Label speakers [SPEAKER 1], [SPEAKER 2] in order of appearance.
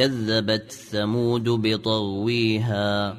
[SPEAKER 1] كذبت ثمود بطغويها